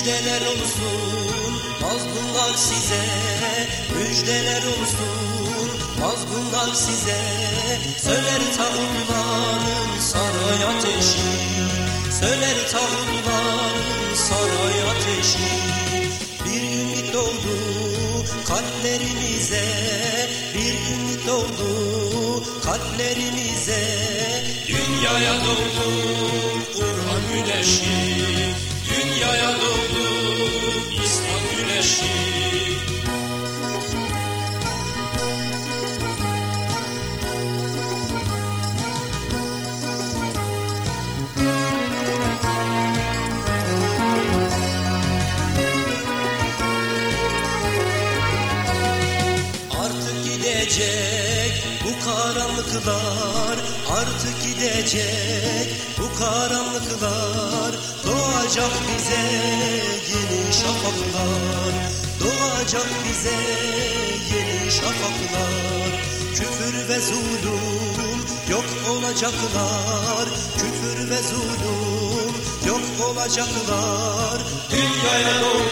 Müjdeler olsun mazlumlar size. Müjdeler olsun mazlumlar size. Söner tahılların saray ateşi. Söner tahılların saray ateşi. Bir ümit doğdu kalplerimize. Bir ümit doğdu kalplerimize. Dünyaya doğdu Kur'an güneşi. Dünyaya doğdu gidecek. Bu karanlıklar Artık gidecek. Bu karanlıklar Doğacak bize yeni şafaklar. Doğacak bize yeni şafaklar. Küfür ve zulüm yok olacaklar. Küfür ve zulüm yok olacaklar. Dünyaya doğdu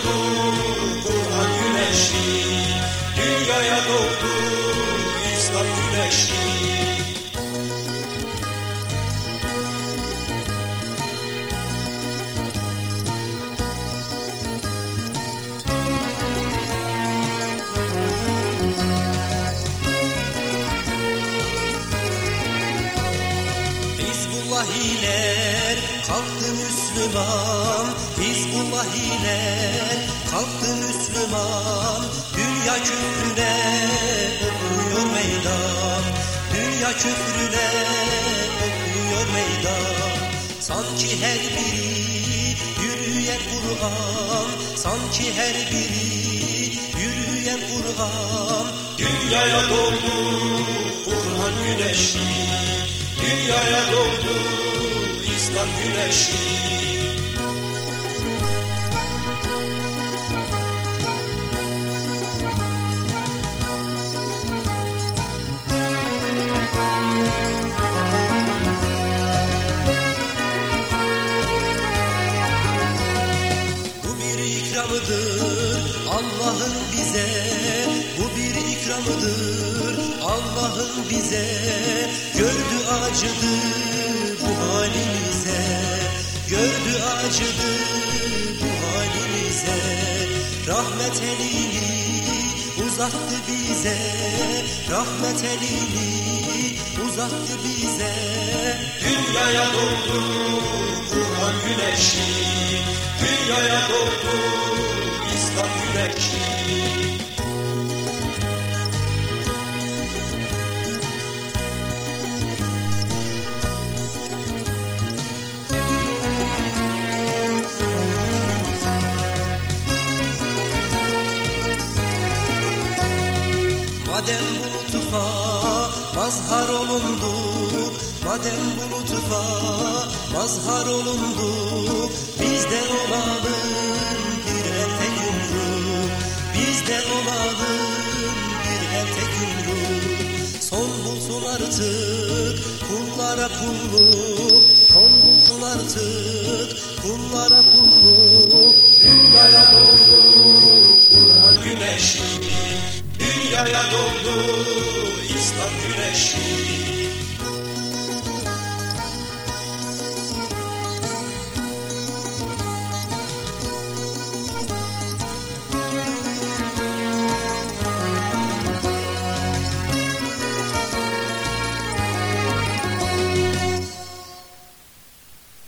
Hizbullahiler kalktı Müslüman Hizbullahiler kalktı Müslüman Dünya küfrüne okuyor meydan. Dünya küfrüne okuyor meydan. Sanki her biri yürüyen Kur'an Sanki her biri yürüyen Kur'an. Dünyaya doğdu Kur'an güneşi Dünyaya doğdu İslam güneşi Bu bir ikramıdır Allah'ın bize. Bu bir ikramıdır Allah'ın bize. Gördü acıdı bu halimize Gördü acıdı bu halimize. Rahmet elini uzattı bize. Rahmet elini uzattı bize. Dünyaya doğdu Kur'an güneşi. Dünyaya doğdu İslam güneşi Madem bu lütfa mazhar olunduk Madem bu lütfa mazhar olunduk Biz de olalım bir ete yumruk Biz de olalım bir ete yumruk Son bulsun artık kullara kulluk Son bulsun artık kullara kulluk Dünyaya doğdu